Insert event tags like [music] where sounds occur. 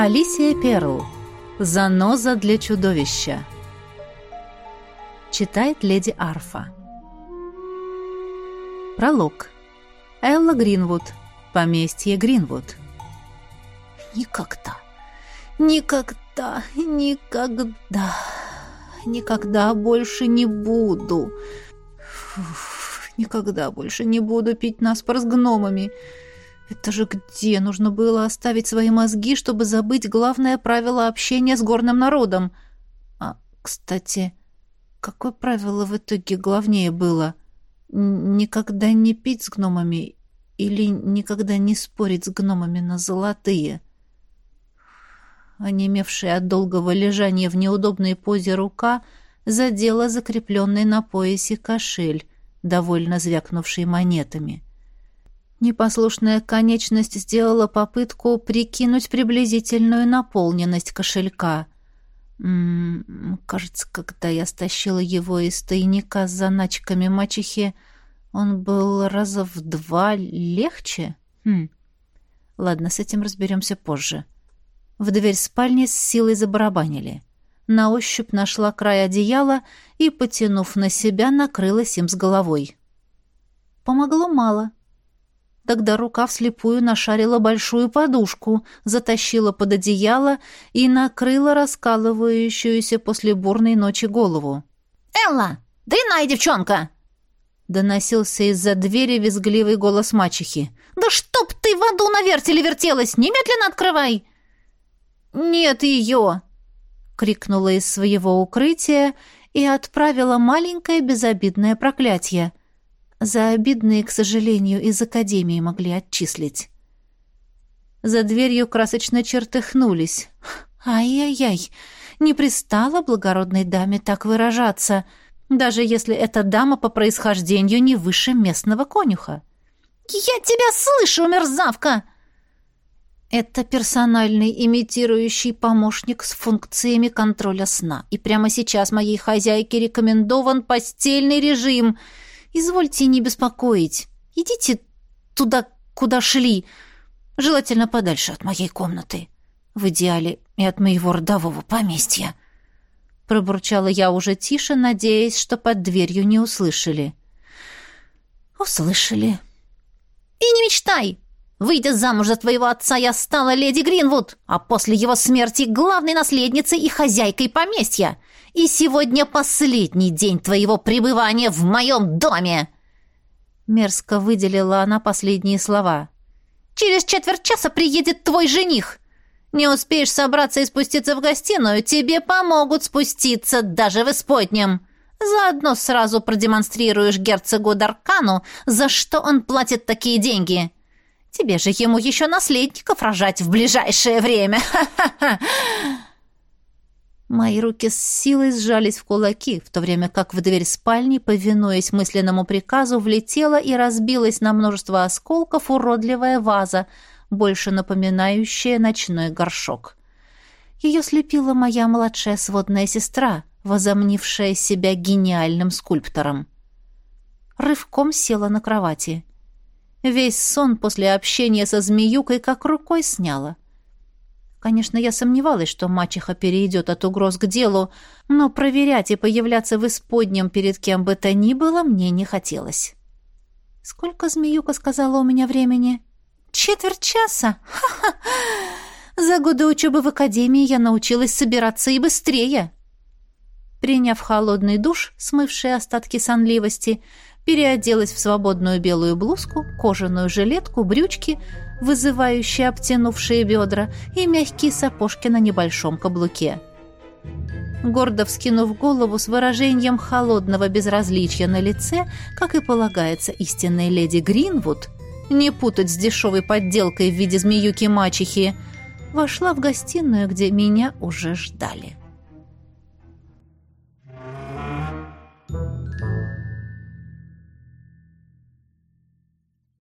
Алисия Перл. Заноза для чудовища. Читает леди Арфа. Пролог. Элла Гринвуд. Поместье Гринвуд. Никогда, никогда, никогда, никогда больше не буду. Фуф, никогда больше не буду пить наспор с гномами. Это же где нужно было оставить свои мозги, чтобы забыть главное правило общения с горным народом? А, кстати, какое правило в итоге главнее было? Никогда не пить с гномами или никогда не спорить с гномами на золотые? Онемевшая от долгого лежания в неудобной позе рука задела закрепленный на поясе кошель, довольно звякнувший монетами. — Непослушная конечность сделала попытку прикинуть приблизительную наполненность кошелька. М -м, кажется, когда я стащила его из тайника с заначками мачехи, он был раза в два легче. Хм. Ладно, с этим разберемся позже. В дверь спальни с силой забарабанили. На ощупь нашла край одеяла и, потянув на себя, накрылась им с головой. Помогло мало — Тогда рука вслепую нашарила большую подушку, затащила под одеяло и накрыла раскалывающуюся после бурной ночи голову. «Элла, дрянная девчонка!» Доносился из-за двери визгливый голос мачехи. «Да чтоб ты в аду на вертеле вертелась! Немедленно открывай!» «Нет ее!» — крикнула из своего укрытия и отправила маленькое безобидное проклятие. За обидные, к сожалению, из академии могли отчислить. За дверью красочно чертыхнулись. Ай-яй-яй, не пристало благородной даме так выражаться, даже если эта дама по происхождению не выше местного конюха. «Я тебя слышу, мерзавка!» Это персональный имитирующий помощник с функциями контроля сна. И прямо сейчас моей хозяйке рекомендован постельный режим — Извольте не беспокоить. Идите туда, куда шли. Желательно подальше от моей комнаты. В идеале и от моего родового поместья. Пробурчала я уже тише, надеясь, что под дверью не услышали. Услышали. И не мечтай! Выйдя замуж за твоего отца, я стала леди Гринвуд, а после его смерти главной наследницей и хозяйкой поместья. И сегодня последний день твоего пребывания в моем доме!» Мерзко выделила она последние слова. «Через четверть часа приедет твой жених. Не успеешь собраться и спуститься в гостиную, тебе помогут спуститься даже в исподнем. Заодно сразу продемонстрируешь герцогу Даркану, за что он платит такие деньги. Тебе же ему еще наследников рожать в ближайшее время. Ха-ха-ха!» [laughs] Мои руки с силой сжались в кулаки, в то время как в дверь спальни, повинуясь мысленному приказу, влетела и разбилась на множество осколков уродливая ваза, больше напоминающая ночной горшок. Ее слепила моя младшая сводная сестра, возомнившая себя гениальным скульптором. Рывком села на кровати. Весь сон после общения со змеюкой как рукой сняла — Конечно, я сомневалась, что мачеха перейдет от угроз к делу, но проверять и появляться в исподнем перед кем бы то ни было мне не хотелось. Сколько змеюка сказала у меня времени? Четверть часа? Ха-ха! За годы учебы в академии я научилась собираться и быстрее. Приняв холодный душ, смывший остатки сонливости, переоделась в свободную белую блузку, кожаную жилетку, брючки, вызывающие обтянувшие бедра, и мягкие сапожки на небольшом каблуке. Гордо вскинув голову с выражением холодного безразличия на лице, как и полагается истинной леди Гринвуд, не путать с дешевой подделкой в виде змеюки-мачехи, вошла в гостиную, где меня уже ждали.